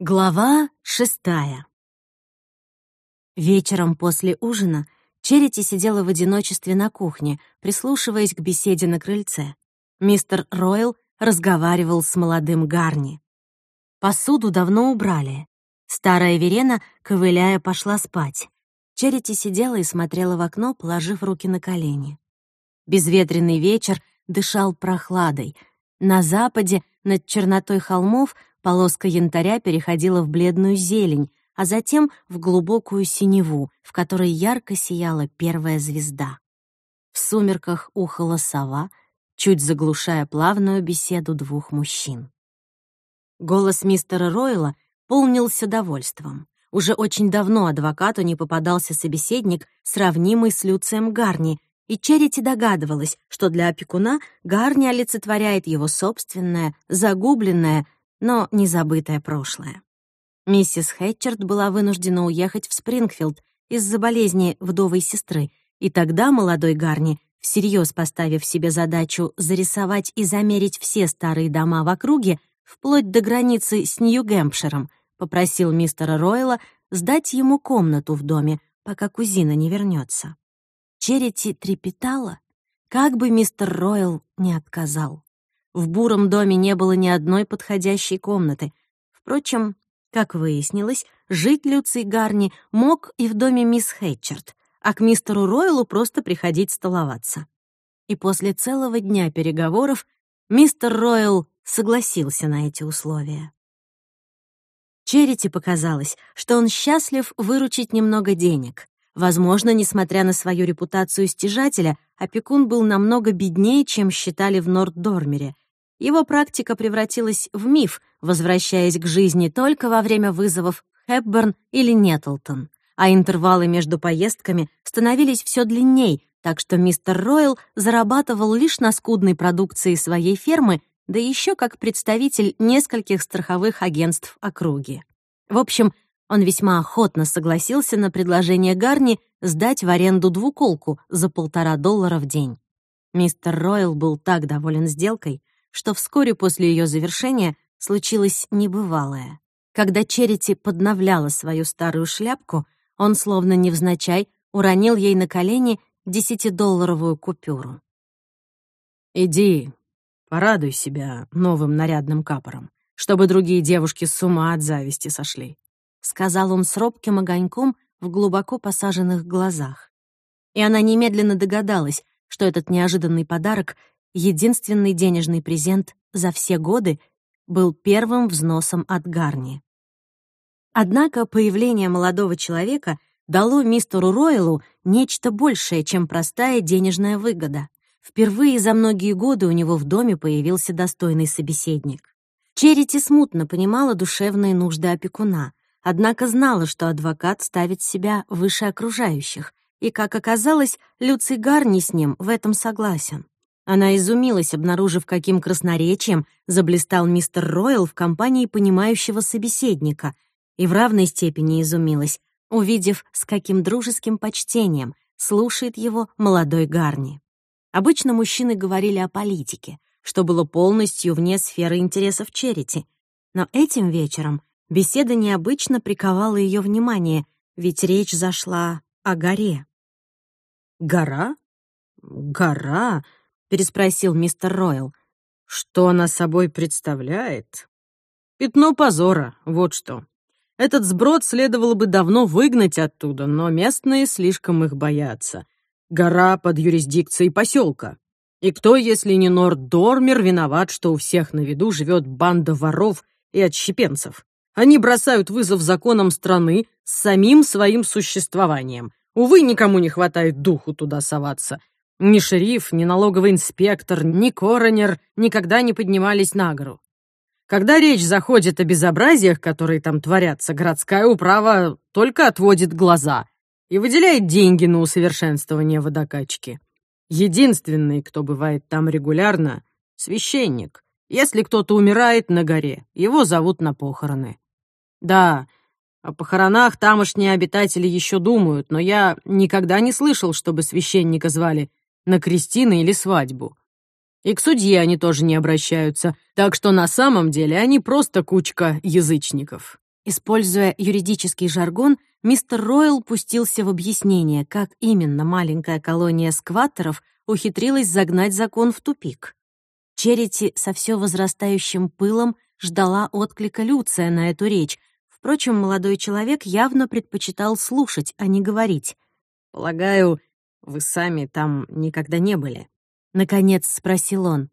Глава шестая. Вечером после ужина Черити сидела в одиночестве на кухне, прислушиваясь к беседе на крыльце. Мистер Ройл разговаривал с молодым Гарни. Посуду давно убрали. Старая Верена, ковыляя, пошла спать. Черити сидела и смотрела в окно, положив руки на колени. Безветренный вечер дышал прохладой. На западе, над чернотой холмов, полоска янтаря переходила в бледную зелень, а затем в глубокую синеву, в которой ярко сияла первая звезда. В сумерках ухала сова, чуть заглушая плавную беседу двух мужчин. Голос мистера Ройла полнился довольством. Уже очень давно адвокату не попадался собеседник, сравнимый с Люцием Гарни, и Черити догадывалась, что для опекуна Гарни олицетворяет его собственное, загубленное, но незабытое прошлое. Миссис Хэтчерд была вынуждена уехать в Спрингфилд из-за болезни вдовой сестры, и тогда молодой Гарни, всерьез поставив себе задачу зарисовать и замерить все старые дома в округе, вплоть до границы с Нью-Гэмпширом, попросил мистера Ройла сдать ему комнату в доме, пока кузина не вернется. Черити трепетала, как бы мистер Ройл не отказал. В буром доме не было ни одной подходящей комнаты. Впрочем, как выяснилось, жить Люций Гарни мог и в доме мисс Хэтчерт, а к мистеру Ройлу просто приходить столоваться. И после целого дня переговоров мистер Ройл согласился на эти условия. Черити показалось, что он счастлив выручить немного денег. Возможно, несмотря на свою репутацию стяжателя, опекун был намного беднее, чем считали в Норд-Дормере, его практика превратилась в миф, возвращаясь к жизни только во время вызовов Хепберн или Нетлтон, а интервалы между поездками становились все длинней, так что мистер Ройл зарабатывал лишь на скудной продукции своей фермы, да еще как представитель нескольких страховых агентств округи. В общем, он весьма охотно согласился на предложение Гарни сдать в аренду двуколку за полтора доллара в день. Мистер Ройл был так доволен сделкой, что вскоре после ее завершения случилось небывалое. Когда Черити подновляла свою старую шляпку, он, словно невзначай, уронил ей на колени десятидолларовую купюру. «Иди, порадуй себя новым нарядным капором, чтобы другие девушки с ума от зависти сошли», — сказал он с робким огоньком в глубоко посаженных глазах. И она немедленно догадалась, что этот неожиданный подарок единственный денежный презент за все годы был первым взносом от Гарни. Однако появление молодого человека дало мистеру Ройлу нечто большее, чем простая денежная выгода. Впервые за многие годы у него в доме появился достойный собеседник. Черити смутно понимала душевные нужды опекуна, однако знала, что адвокат ставит себя выше окружающих, и, как оказалось, Люций Гарни с ним в этом согласен. Она изумилась, обнаружив, каким красноречием заблистал мистер Ройл в компании понимающего собеседника, и в равной степени изумилась, увидев, с каким дружеским почтением слушает его молодой Гарни. Обычно мужчины говорили о политике, что было полностью вне сферы интересов Черити. Но этим вечером беседа необычно приковала ее внимание, ведь речь зашла о горе. «Гора? Гора?» — переспросил мистер Ройл. «Что она собой представляет?» «Пятно позора, вот что. Этот сброд следовало бы давно выгнать оттуда, но местные слишком их боятся. Гора под юрисдикцией поселка. И кто, если не Норд Дормер, виноват, что у всех на виду живет банда воров и отщепенцев? Они бросают вызов законам страны с самим своим существованием. Увы, никому не хватает духу туда соваться. Ни шериф, ни налоговый инспектор, ни коронер никогда не поднимались на гору. Когда речь заходит о безобразиях, которые там творятся, городская управа только отводит глаза и выделяет деньги на усовершенствование водокачки. Единственный, кто бывает там регулярно — священник. Если кто-то умирает на горе, его зовут на похороны. Да, о похоронах тамошние обитатели еще думают, но я никогда не слышал, чтобы священника звали на крестины или свадьбу. И к судье они тоже не обращаются, так что на самом деле они просто кучка язычников. Используя юридический жаргон, мистер Ройл пустился в объяснение, как именно маленькая колония скваттеров ухитрилась загнать закон в тупик. Черити со все возрастающим пылом ждала отклика Люция на эту речь. Впрочем, молодой человек явно предпочитал слушать, а не говорить. «Полагаю, вы сами там никогда не были?» — наконец спросил он.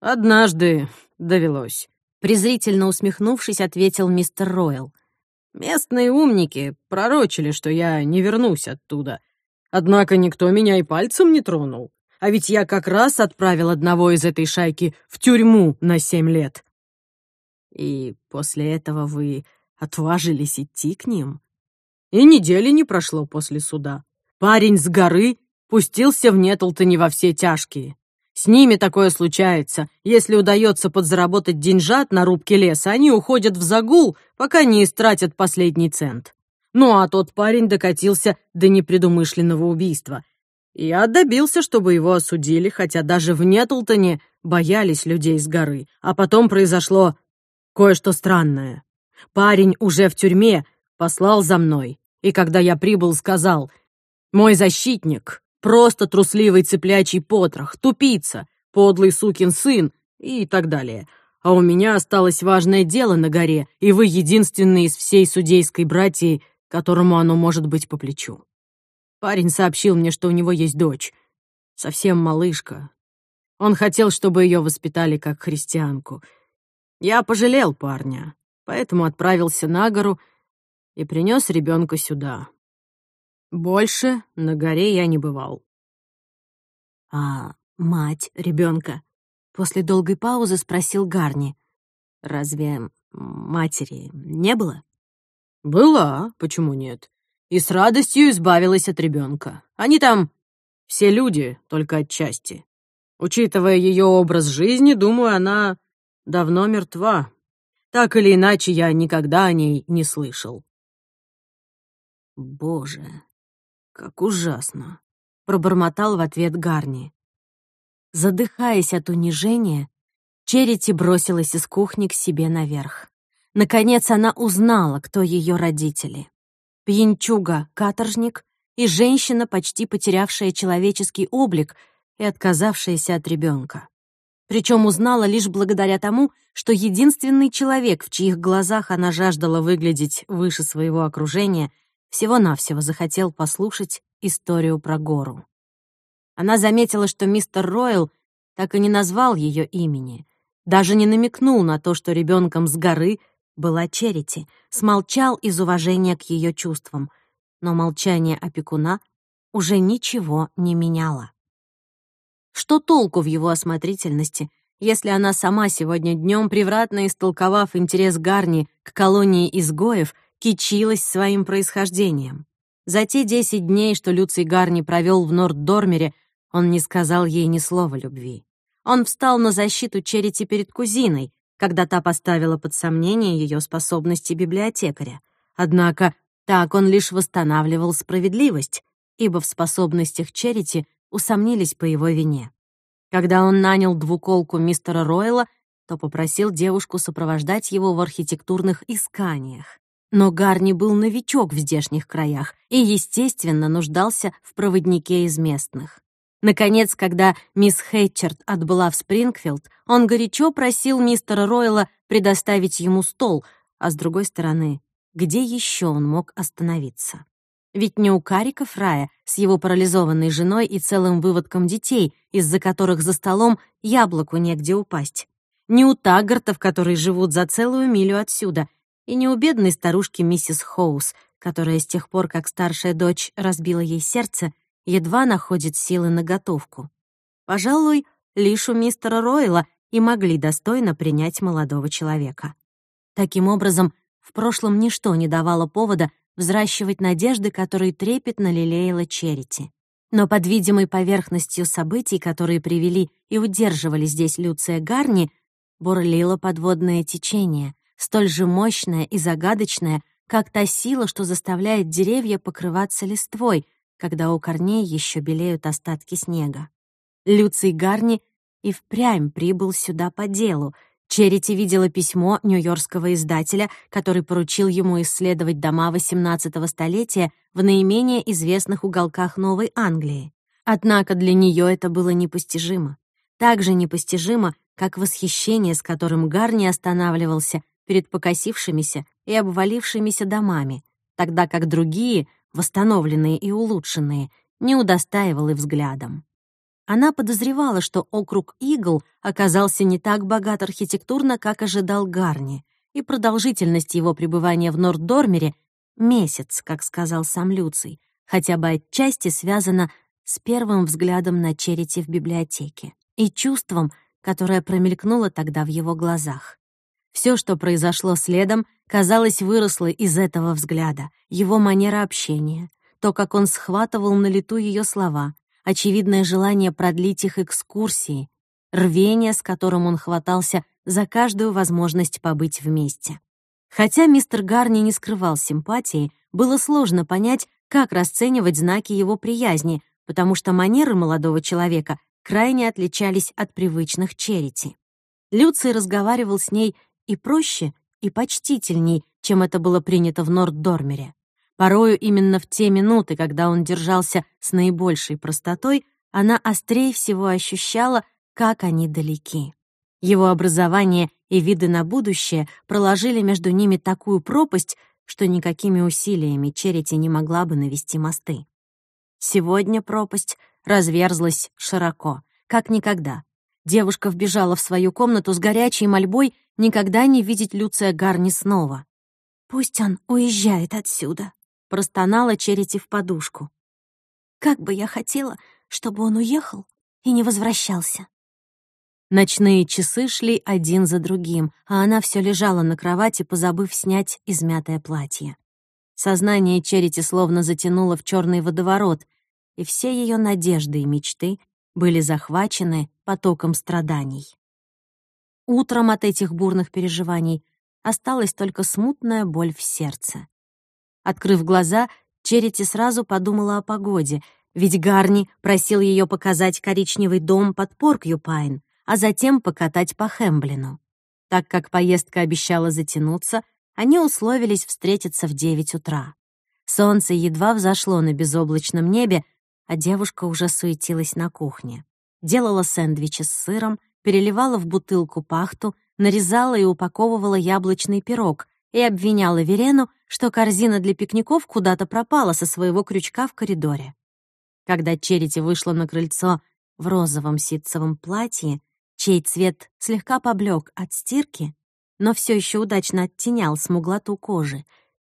«Однажды довелось», — презрительно усмехнувшись, ответил мистер Ройл. «Местные умники пророчили, что я не вернусь оттуда. Однако никто меня и пальцем не тронул. А ведь я как раз отправил одного из этой шайки в тюрьму на семь лет. И после этого вы отважились идти к ним? И недели не прошло после суда. Парень с горы пустился в Нетлтоне во все тяжкие. С ними такое случается. Если удается подзаработать деньжат на рубке леса, они уходят в загул, пока не истратят последний цент. Ну а тот парень докатился до непредумышленного убийства — я добился, чтобы его осудили, хотя даже в Нетлтоне боялись людей с горы. А потом произошло кое-что странное. Парень уже в тюрьме послал за мной, и когда я прибыл, сказал, «Мой защитник — просто трусливый цыплячий потрох, тупица, подлый сукин сын» и так далее. А у меня осталось важное дело на горе, и вы единственный из всей судейской братьи, которому оно может быть по плечу. Парень сообщил мне, что у него есть дочь. Совсем малышка. Он хотел, чтобы ее воспитали как христианку. Я пожалел парня, поэтому отправился на гору и принес ребенка сюда. Больше на горе я не бывал. А мать ребенка? После долгой паузы спросил Гарни. Разве матери не было? Была, почему нет? и с радостью избавилась от ребенка. Они там все люди, только отчасти. Учитывая ее образ жизни, думаю, она давно мертва. Так или иначе, я никогда о ней не слышал. «Боже, как ужасно!» — пробормотал в ответ Гарни. Задыхаясь от унижения, Черити бросилась из кухни к себе наверх. Наконец она узнала, кто ее родители пьянчуга-каторжник и женщина, почти потерявшая человеческий облик и отказавшаяся от ребенка. Причем узнала лишь благодаря тому, что единственный человек, в чьих глазах она жаждала выглядеть выше своего окружения, всего-навсего захотел послушать историю про гору. Она заметила, что мистер Ройл так и не назвал ее имени, даже не намекнул на то, что ребенком с горы — была Черити, смолчал из уважения к ее чувствам, но молчание опекуна уже ничего не меняло. Что толку в его осмотрительности, если она сама сегодня днем, превратно истолковав интерес Гарни к колонии изгоев, кичилась своим происхождением? За те десять дней, что Люций Гарни провел в Норд-Дормере, он не сказал ей ни слова любви. Он встал на защиту Черити перед кузиной, когда та поставила под сомнение ее способности библиотекаря. Однако так он лишь восстанавливал справедливость, ибо в способностях Черити усомнились по его вине. Когда он нанял двуколку мистера Ройла, то попросил девушку сопровождать его в архитектурных исканиях. Но Гарни был новичок в здешних краях и, естественно, нуждался в проводнике из местных. Наконец, когда мисс Хэтчерт отбыла в Спрингфилд, он горячо просил мистера Ройла предоставить ему стол, а с другой стороны, где еще он мог остановиться? Ведь не у Карика Фрая с его парализованной женой и целым выводком детей, из-за которых за столом яблоку негде упасть. Не у Таггартов, которые живут за целую милю отсюда, и не у бедной старушки миссис Хоус, которая с тех пор, как старшая дочь разбила ей сердце, едва находит силы на готовку. Пожалуй, лишь у мистера Ройла и могли достойно принять молодого человека. Таким образом, в прошлом ничто не давало повода взращивать надежды, которые трепетно лелеяла Черити. Но под видимой поверхностью событий, которые привели и удерживали здесь Люция Гарни, бурлило подводное течение, столь же мощное и загадочное, как та сила, что заставляет деревья покрываться листвой, когда у корней еще белеют остатки снега. Люций Гарни и впрямь прибыл сюда по делу, Черити видела письмо нью-йоркского издателя, который поручил ему исследовать дома XVIII столетия в наименее известных уголках Новой Англии. Однако для нее это было непостижимо. Так же непостижимо, как восхищение, с которым Гарни останавливался перед покосившимися и обвалившимися домами, тогда как другие, восстановленные и улучшенные, не удостаивал и взглядом. Она подозревала, что округ Игл оказался не так богат архитектурно, как ожидал Гарни, и продолжительность его пребывания в Норддормере — месяц, как сказал сам Люций, хотя бы отчасти связана с первым взглядом на Черити в библиотеке и чувством, которое промелькнуло тогда в его глазах. Все, что произошло следом, казалось, выросло из этого взгляда, его манера общения, то, как он схватывал на лету ее слова, очевидное желание продлить их экскурсии, рвение, с которым он хватался за каждую возможность побыть вместе. Хотя мистер Гарни не скрывал симпатии, было сложно понять, как расценивать знаки его приязни, потому что манеры молодого человека крайне отличались от привычных черити. Люций разговаривал с ней и проще, и почтительней, чем это было принято в Норддормере. Порою именно в те минуты, когда он держался с наибольшей простотой, она острее всего ощущала, как они далеки. Его образование и виды на будущее проложили между ними такую пропасть, что никакими усилиями Черити не могла бы навести мосты. Сегодня пропасть разверзлась широко, как никогда. Девушка вбежала в свою комнату с горячей мольбой никогда не видеть Люция Гарни снова. «Пусть он уезжает отсюда», — простонала Черити в подушку. «Как бы я хотела, чтобы он уехал и не возвращался». Ночные часы шли один за другим, а она все лежала на кровати, позабыв снять измятое платье. Сознание Черити словно затянуло в черный водоворот, и все ее надежды и мечты были захвачены потоком страданий. Утром от этих бурных переживаний осталась только смутная боль в сердце. Открыв глаза, Черити сразу подумала о погоде, ведь Гарни просил ее показать коричневый дом под Поркьюпайн, а затем покатать по Хэмблину. Так как поездка обещала затянуться, они условились встретиться в девять утра. Солнце едва взошло на безоблачном небе, а девушка уже суетилась на кухне. Делала сэндвичи с сыром, переливала в бутылку пахту, нарезала и упаковывала яблочный пирог, и обвиняла Верену, что корзина для пикников куда-то пропала со своего крючка в коридоре. Когда Черити вышла на крыльцо в розовом ситцевом платье, чей цвет слегка поблек от стирки, но все еще удачно оттенял смуглоту кожи,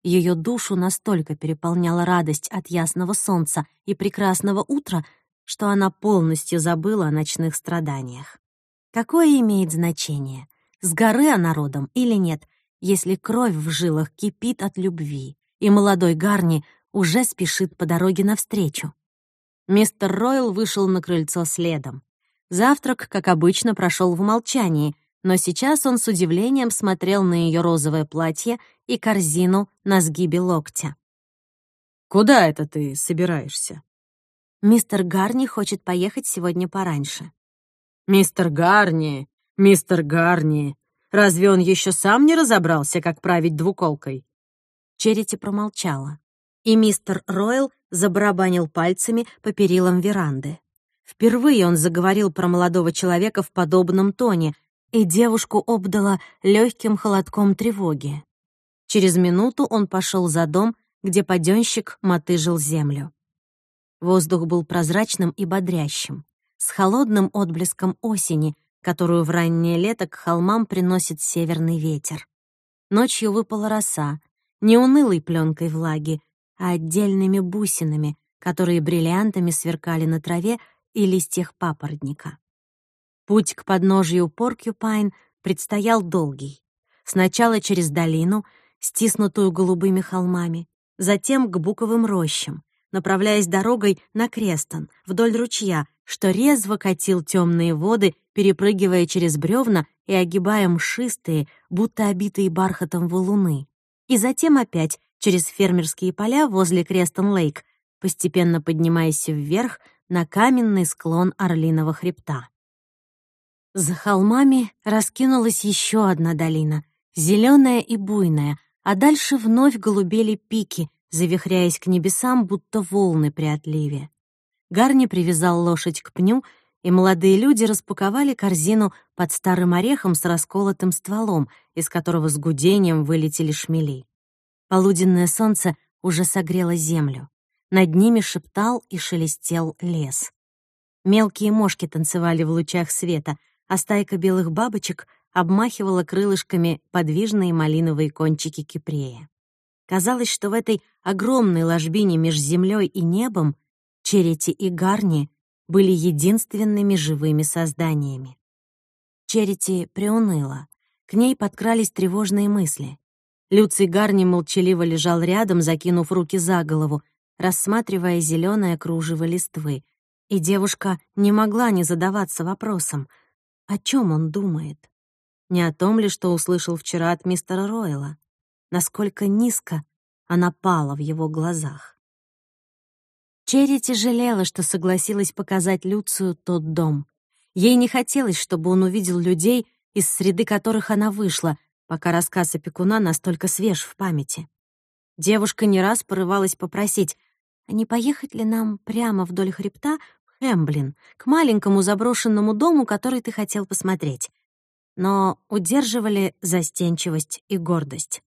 ее душу настолько переполняла радость от ясного солнца и прекрасного утра, что она полностью забыла о ночных страданиях. Какое имеет значение, с горы она родом или нет — если кровь в жилах кипит от любви, и молодой Гарни уже спешит по дороге навстречу. Мистер Ройл вышел на крыльцо следом. Завтрак, как обычно, прошел в молчании, но сейчас он с удивлением смотрел на ее розовое платье и корзину на сгибе локтя. «Куда это ты собираешься?» «Мистер Гарни хочет поехать сегодня пораньше». «Мистер Гарни, мистер Гарни, Разве он еще сам не разобрался, как править двуколкой?» Черити промолчала, и мистер Ройл забарабанил пальцами по перилам веранды. Впервые он заговорил про молодого человека в подобном тоне, и девушку обдала легким холодком тревоги. Через минуту он пошел за дом, где паденщик мотыжил землю. Воздух был прозрачным и бодрящим, с холодным отблеском осени, которую в раннее лето к холмам приносит северный ветер. Ночью выпала роса, не унылой пленкой влаги, а отдельными бусинами, которые бриллиантами сверкали на траве и листьях папоротника. Путь к подножию Поркюпайн предстоял долгий. Сначала через долину, стиснутую голубыми холмами, затем к буковым рощам, направляясь дорогой на Крестон, вдоль ручья, что резво катил темные воды, перепрыгивая через бревна и огибая мшистые, будто обитые бархатом валуны. И затем опять через фермерские поля возле Крестон-Лейк, постепенно поднимаясь вверх на каменный склон Орлиного хребта. За холмами раскинулась еще одна долина, зеленая и буйная, а дальше вновь голубели пики, завихряясь к небесам, будто волны при отливе. Гарни привязал лошадь к пню, и молодые люди распаковали корзину под старым орехом с расколотым стволом, из которого с гудением вылетели шмели. Полуденное солнце уже согрело землю. Над ними шептал и шелестел лес. Мелкие мошки танцевали в лучах света, а стайка белых бабочек обмахивала крылышками подвижные малиновые кончики кипрея. Казалось, что в этой огромной ложбине меж землей и небом Черити и Гарни были единственными живыми созданиями. Черити приуныла. К ней подкрались тревожные мысли. Люций Гарни молчаливо лежал рядом, закинув руки за голову, рассматривая зеленое кружево листвы, и девушка не могла не задаваться вопросом, о чем он думает. Не о том ли, что услышал вчера от мистера Ройла? Насколько низко она пала в его глазах. Черити жалела, что согласилась показать Люцию тот дом. Ей не хотелось, чтобы он увидел людей, из среды которых она вышла, пока рассказ опекуна настолько свеж в памяти. Девушка не раз порывалась попросить, а не поехать ли нам прямо вдоль хребта Хэмблин, к маленькому заброшенному дому, который ты хотел посмотреть. Но удерживали застенчивость и гордость.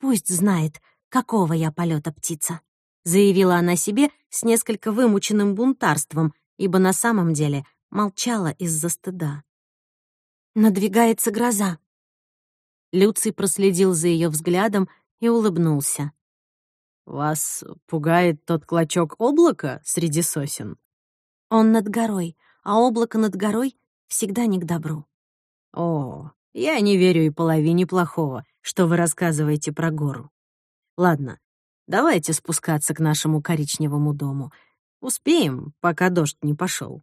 Пусть знает, какого я полета птица заявила она себе с несколько вымученным бунтарством, ибо на самом деле молчала из-за стыда. Надвигается гроза. Люций проследил за ее взглядом и улыбнулся. «Вас пугает тот клочок облака среди сосен?» «Он над горой, а облако над горой всегда не к добру». «О, я не верю и половине плохого, что вы рассказываете про гору. Ладно, Давайте спускаться к нашему коричневому дому. Успеем, пока дождь не пошел.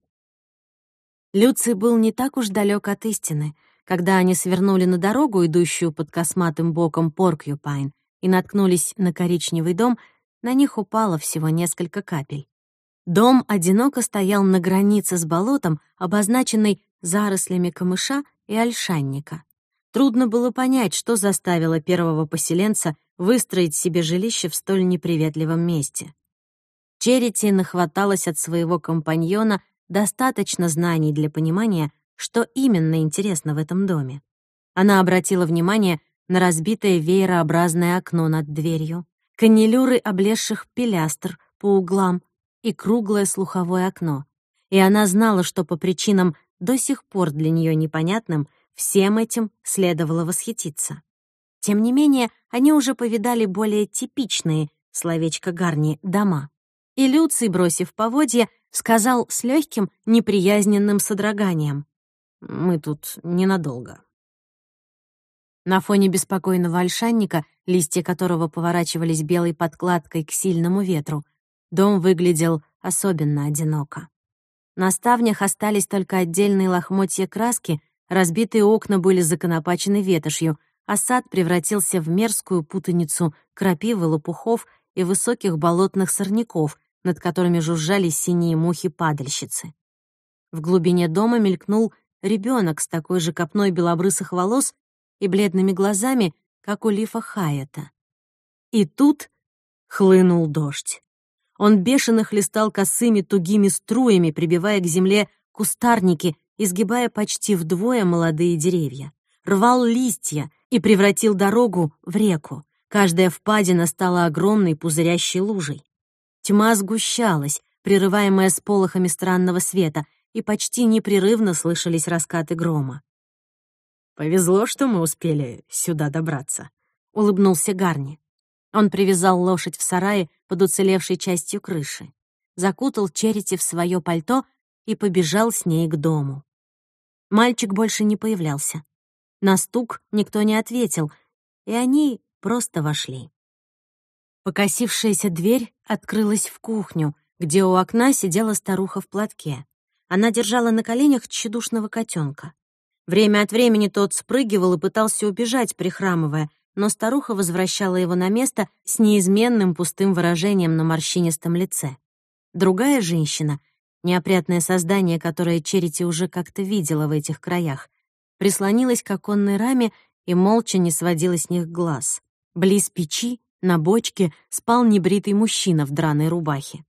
Люций был не так уж далек от истины. Когда они свернули на дорогу, идущую под косматым боком Поркьюпайн, и наткнулись на коричневый дом, на них упало всего несколько капель. Дом одиноко стоял на границе с болотом, обозначенной зарослями камыша и ольшанника. Трудно было понять, что заставило первого поселенца выстроить себе жилище в столь неприветливом месте. Черити нахваталась от своего компаньона достаточно знаний для понимания, что именно интересно в этом доме. Она обратила внимание на разбитое веерообразное окно над дверью, канилюры облезших пилястр по углам и круглое слуховое окно. И она знала, что по причинам до сих пор для нее непонятным — Всем этим следовало восхититься. Тем не менее, они уже повидали более типичные, словечко Гарни, дома. И Люций, бросив поводья, сказал с легким, неприязненным содроганием. «Мы тут ненадолго». На фоне беспокойного ольшанника, листья которого поворачивались белой подкладкой к сильному ветру, дом выглядел особенно одиноко. На ставнях остались только отдельные лохмотья краски, Разбитые окна были законопачены ветошью, а сад превратился в мерзкую путаницу крапивы, лопухов и высоких болотных сорняков, над которыми жужжали синие мухи-падальщицы. В глубине дома мелькнул ребенок с такой же копной белобрысых волос и бледными глазами, как у Лифа Хайета. И тут хлынул дождь. Он бешено хлестал косыми тугими струями, прибивая к земле кустарники изгибая почти вдвое молодые деревья. Рвал листья и превратил дорогу в реку. Каждая впадина стала огромной пузырящей лужей. Тьма сгущалась, прерываемая сполохами странного света, и почти непрерывно слышались раскаты грома. «Повезло, что мы успели сюда добраться», — улыбнулся Гарни. Он привязал лошадь в сарае под уцелевшей частью крыши, закутал Черити в свое пальто и побежал с ней к дому. Мальчик больше не появлялся. На стук никто не ответил, и они просто вошли. Покосившаяся дверь открылась в кухню, где у окна сидела старуха в платке. Она держала на коленях тщедушного котенка. Время от времени тот спрыгивал и пытался убежать, прихрамывая, но старуха возвращала его на место с неизменным пустым выражением на морщинистом лице. Другая женщина Неопрятное создание, которое Черити уже как-то видела в этих краях, прислонилось к оконной раме и молча не сводила с них глаз. Близ печи, на бочке, спал небритый мужчина в драной рубахе.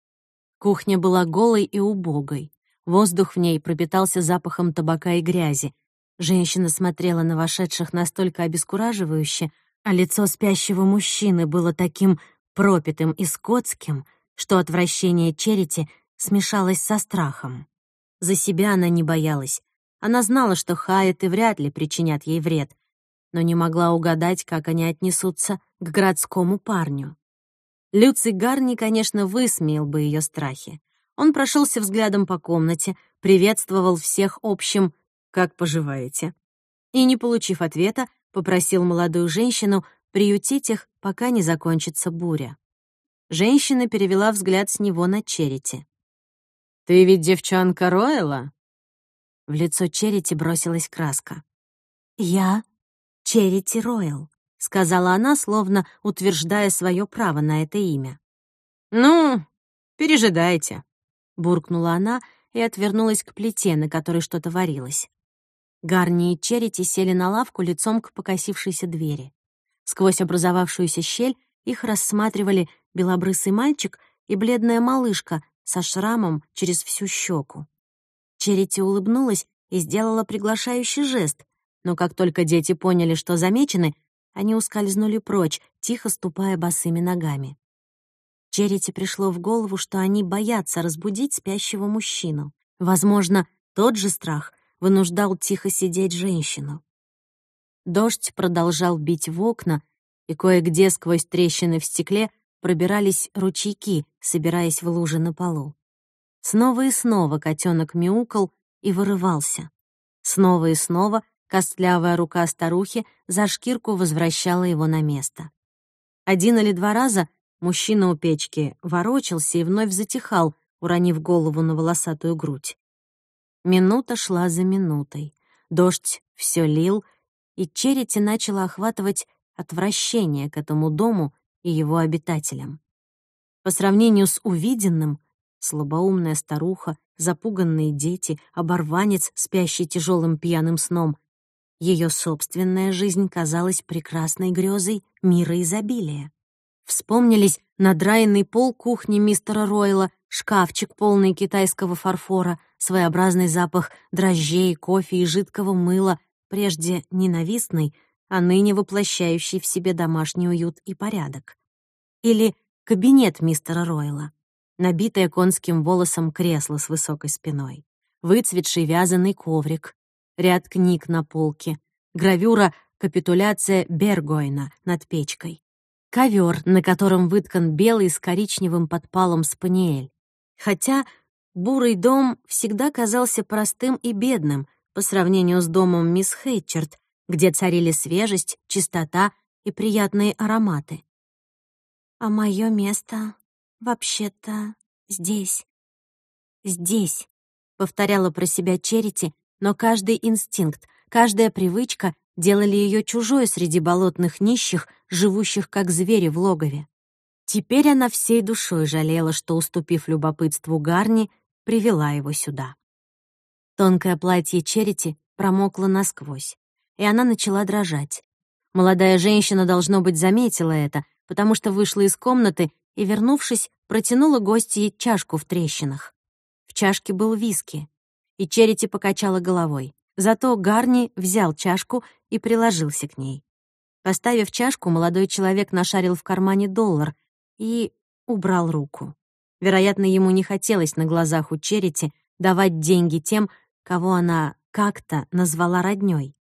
Кухня была голой и убогой. Воздух в ней пропитался запахом табака и грязи. Женщина смотрела на вошедших настолько обескураживающе, а лицо спящего мужчины было таким пропитым и скотским, что отвращение Черити смешалось со страхом. За себя она не боялась. Она знала, что Хайеты вряд ли причинят ей вред, но не могла угадать, как они отнесутся к городскому парню. Люций Гарни, конечно, высмеял бы ее страхи. Он прошелся взглядом по комнате, приветствовал всех общим «Как поживаете?» и, не получив ответа, попросил молодую женщину приютить их, пока не закончится буря. Женщина перевела взгляд с него на Черити. «Ты ведь девчонка Ройла?» В лицо Черити бросилась краска. «Я Черити Ройл», — сказала она, словно утверждая свое право на это имя. «Ну, пережидайте», — буркнула она и отвернулась к плите, на которой что-то варилось. Гарни и Черити сели на лавку лицом к покосившейся двери. Сквозь образовавшуюся щель их рассматривали белобрысый мальчик и бледная малышка со шрамом через всю щеку. Черити улыбнулась и сделала приглашающий жест, но как только дети поняли, что замечены, они ускользнули прочь, тихо ступая босыми ногами. Черити пришло в голову, что они боятся разбудить спящего мужчину. Возможно, тот же страх вынуждал тихо сидеть женщину. Дождь продолжал бить в окна, и кое-где сквозь трещины в стекле пробирались ручейки, собираясь в лужи на полу. Снова и снова котенок мяукал и вырывался. Снова и снова костлявая рука старухи за шкирку возвращала его на место. Один или два раза мужчина у печки ворочался и вновь затихал, уронив голову на волосатую грудь. Минута шла за минутой. Дождь все лил, и Черити начала охватывать отвращение к этому дому и его обитателям. По сравнению с увиденным, слабоумная старуха, запуганные дети, оборванец, спящий тяжелым пьяным сном, ее собственная жизнь казалась прекрасной грезой мира изобилия. Вспомнились надраенный пол кухни мистера Ройла, шкафчик, полный китайского фарфора, своеобразный запах дрожжей, кофе и жидкого мыла, прежде ненавистный, а ныне воплощающий в себе домашний уют и порядок. Или кабинет мистера Ройла, набитое конским волосом кресло с высокой спиной, выцветший вязаный коврик, ряд книг на полке, гравюра «Капитуляция Бергойна» над печкой, ковер, на котором выткан белый с коричневым подпалом спаниель. Хотя бурый дом всегда казался простым и бедным по сравнению с домом мисс Хейчерт, где царили свежесть, чистота и приятные ароматы. «А мое место вообще-то здесь. Здесь», — повторяла про себя Черити, но каждый инстинкт, каждая привычка делали ее чужой среди болотных нищих, живущих как звери в логове. Теперь она всей душой жалела, что, уступив любопытству Гарни, привела его сюда. Тонкое платье Черити промокло насквозь и она начала дрожать. Молодая женщина, должно быть, заметила это, потому что вышла из комнаты и, вернувшись, протянула гостье чашку в трещинах. В чашке был виски, и Черити покачала головой. Зато Гарни взял чашку и приложился к ней. Поставив чашку, молодой человек нашарил в кармане доллар и убрал руку. Вероятно, ему не хотелось на глазах у Черити давать деньги тем, кого она как-то назвала роднёй.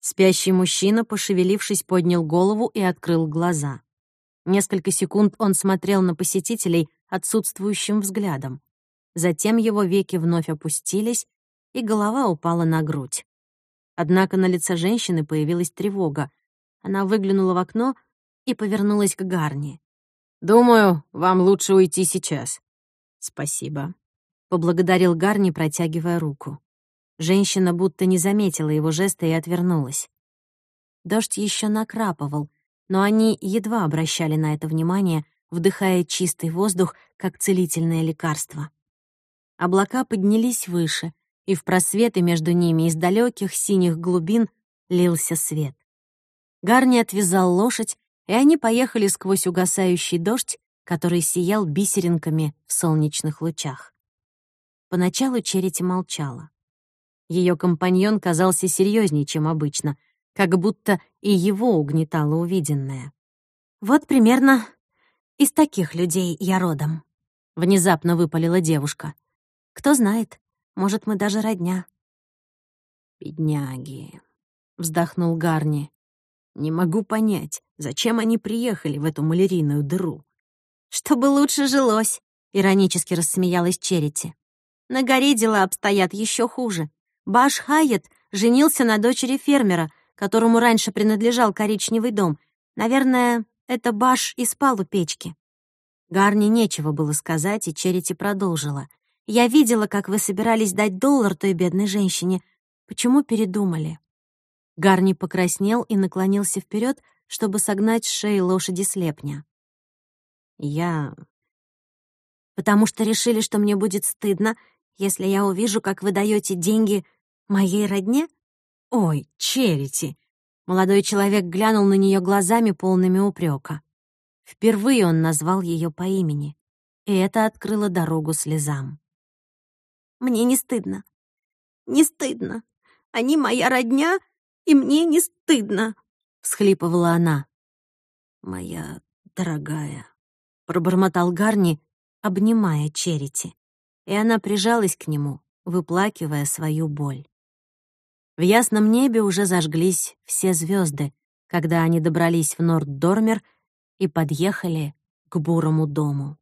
Спящий мужчина, пошевелившись, поднял голову и открыл глаза. Несколько секунд он смотрел на посетителей отсутствующим взглядом. Затем его веки вновь опустились, и голова упала на грудь. Однако на лице женщины появилась тревога. Она выглянула в окно и повернулась к Гарни. «Думаю, вам лучше уйти сейчас». «Спасибо», — поблагодарил Гарни, протягивая руку. Женщина будто не заметила его жеста и отвернулась. Дождь еще накрапывал, но они едва обращали на это внимание, вдыхая чистый воздух, как целительное лекарство. Облака поднялись выше, и в просветы между ними из далеких синих глубин лился свет. Гарни отвязал лошадь, и они поехали сквозь угасающий дождь, который сиял бисеринками в солнечных лучах. Поначалу Черити молчала. Ее компаньон казался серьезнее, чем обычно, как будто и его угнетало увиденное. «Вот примерно из таких людей я родом», — внезапно выпалила девушка. «Кто знает, может, мы даже родня». «Бедняги», — вздохнул Гарни. «Не могу понять, зачем они приехали в эту малярийную дыру?» «Чтобы лучше жилось», — иронически рассмеялась Черити. «На горе дела обстоят еще хуже. Баш Хайет женился на дочери фермера, которому раньше принадлежал коричневый дом. Наверное, это Баш и спал у печки». Гарни нечего было сказать, и Черити продолжила. «Я видела, как вы собирались дать доллар той бедной женщине. Почему передумали?» Гарни покраснел и наклонился вперед, чтобы согнать с шеи лошади слепня. «Я...» «Потому что решили, что мне будет стыдно, если я увижу, как вы даете деньги моей родне?» «Ой, Черити!» Молодой человек глянул на нее глазами, полными упрека. Впервые он назвал ее по имени, и это открыло дорогу слезам. «Мне не стыдно. Не стыдно. Они моя родня, и мне не стыдно», — всхлипывала она. «Моя дорогая», — пробормотал Гарни, обнимая Черити, и она прижалась к нему, выплакивая свою боль. В ясном небе уже зажглись все звезды, когда они добрались в Норд-Дормер и подъехали к бурому дому.